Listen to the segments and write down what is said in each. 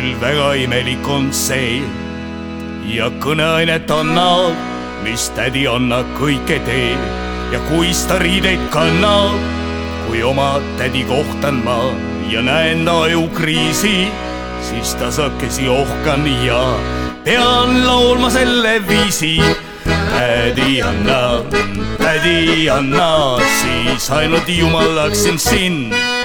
küll väga imelik on see. Ja kõneainet annab, mis tädi Anna kõike teeb ja kuis ta riideid kannab, kui oma tädi kohtan ma ja näen ta ajukriisi, siis tasakesi ohkan ja pean laulma selle viisi. Tädi Anna, tädi Anna, siis ainult jumalaksin sind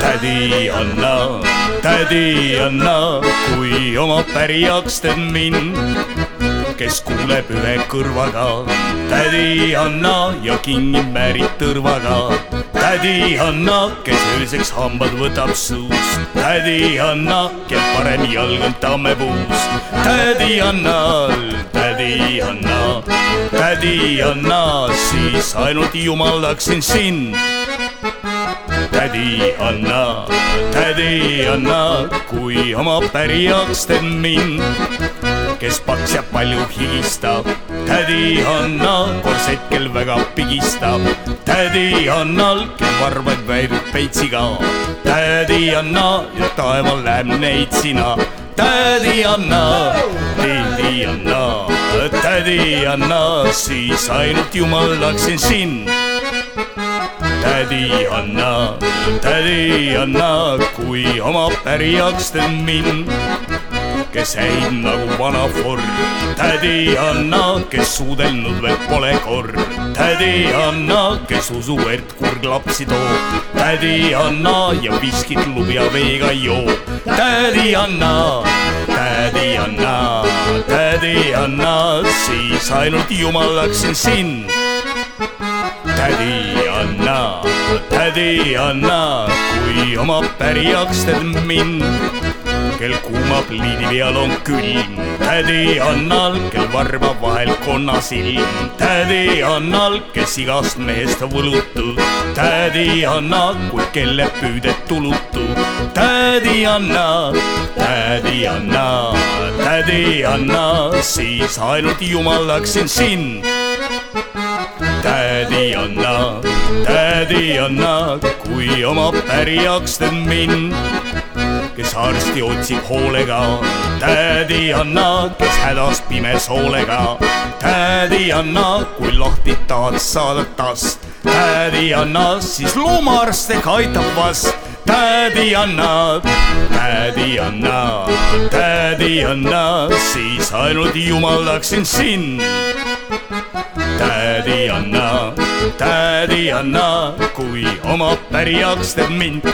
tädi Anna, tädi Anna, kui oma pärijaks teed mind, kes kuuleb ühe kõrvaga. tädi Anna ja kingib määrid tõrvaga. tädi Anna, kes ööseks hambad võtab suust. tädi Anna, kel parem jalg on tammepuus. tädi Annal, tädi Anna, tädi Anna, siis ainult jumaldaksin sind tädi Anna, tädi Anna, kui oma pärijaks teed mind, kes paks ja palju higistab. tädi Anna, kord hetkel väga pigistab. tädi Annal, kel varbaid väidab peitsiga. tädi Anna ja taeval läheb neid sina. tädi Anna, tädi Anna, tädi Anna, siis ainult jumaldaksin sind tädi Anna, tädi Anna, kui oma pärijaks teed mind, kes häid nagu vana Ford. tädi Anna, kes suudelnud veel pole kord. tädi Anna, kes usub, et kurg lapsi toob. tädi Anna ja viskit lubja veega joob. tädi Anna, tädi Anna, tädi Anna, siis ainult jumalaksin sind Tädi Anna, kui oma pärijaks teed mind, kel kuumab liini peal on külm. tädi Annal, kel varbab vahel konnasilm. tädi Annal, kes igast mehest võlutud. tädi Anna, kui kelle püüded tulutud. tädi Anna, tädi Anna, tädi Anna, siis ainult jumaldaksin sind tädi Anna, tädi Anna, kui oma pärijaks teed mind, kes arsti otsib hoolega. tädi Anna, kes hädas pimes hoolega. tädi Anna, kui lahti tahad saada tast. tädi Anna, siis loomaarst ehk aitab vast tädi Anna, tädi Anna, tädi Anna, siis ainult jumaldaksin sind tädi Anna, tädi Anna, kui oma pärijaks teed mind